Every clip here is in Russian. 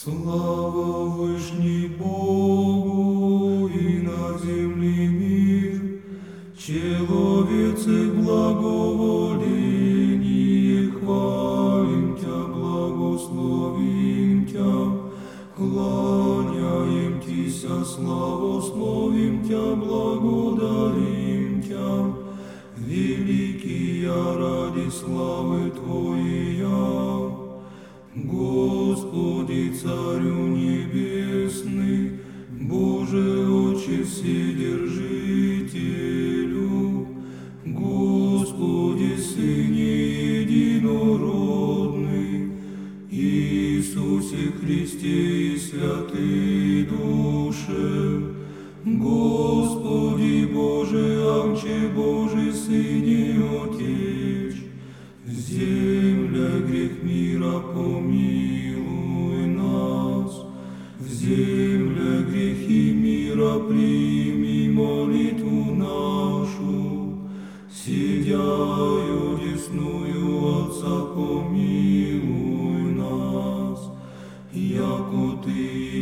Слава Вышний Богу и на земле мир, Человецы благоволение, хвалим Тя, благословим Тя, кланяем Тися, славословим Тя, благодарим Тя, великие ради славы Твоя. Господи, sorun.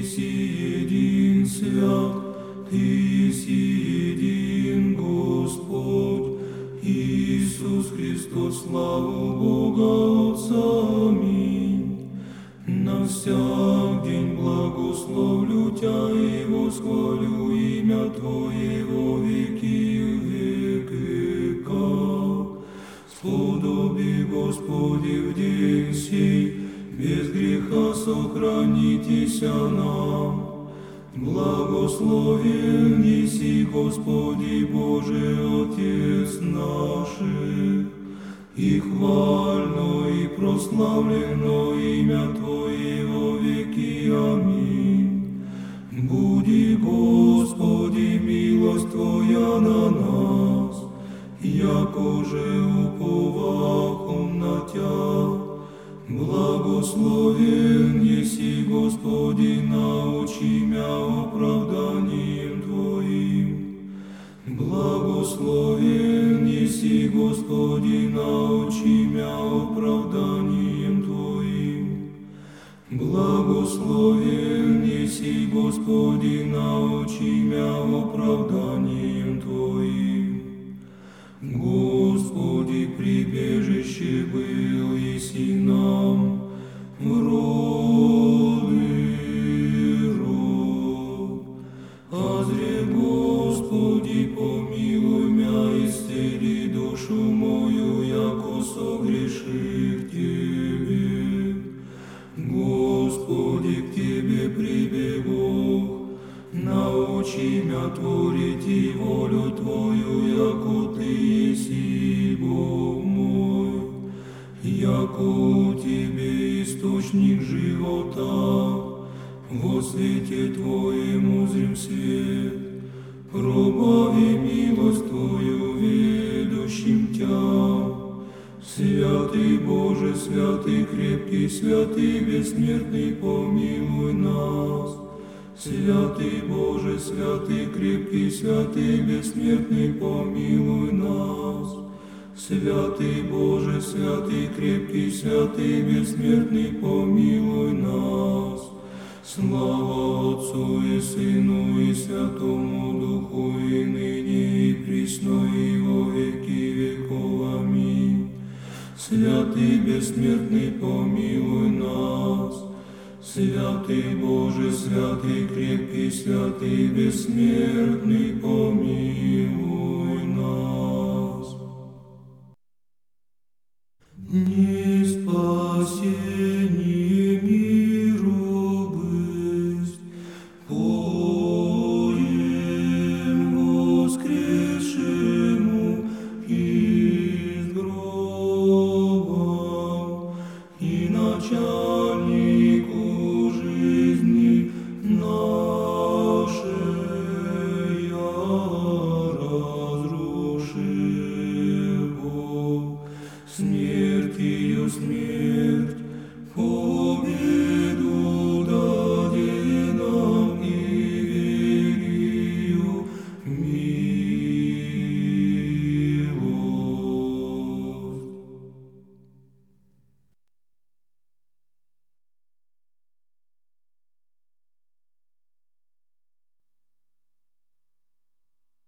Ты еси един свят, Ты еси един Господь, Иисус Христос, славу Бога Отца, аминь. На день благословлю Тя и восхвалю сохранитеся нам. Благословен еси, Господи Боже, Отец наших, и хвально и прославлено имя Твое во веки. Аминь. Буди, Господи, милость Твоя на нас, яко Господи, научи мя оправданием Твоим. Благословен еси, Господи, научи мя оправданием Твоим. Господи, прибежище был еси нам, мя творить и волю Твою, яко Ты еси Бог мой, яко Тебе источник живота, во свете Твоем узрим свет, пробави милость Твою, ведущим Тя. Святый Боже, святый крепкий, святый бессмертный, нас. Святый Боже, святый крепкий, святый бессмертный, помилуй нас. Святый Боже, святый крепкий, святый бессмертный, помилуй нас. Слава Отцу и Сыну и Святому Духу, и ныне, и присно, и во веки веков. Аминь. Святый бессмертный, помилуй нас. Святый Боже, святый, крепкий, святый, бессмертный, помилуй нас. Не спасение миру быть, поем воскрешему из гроба и начальник.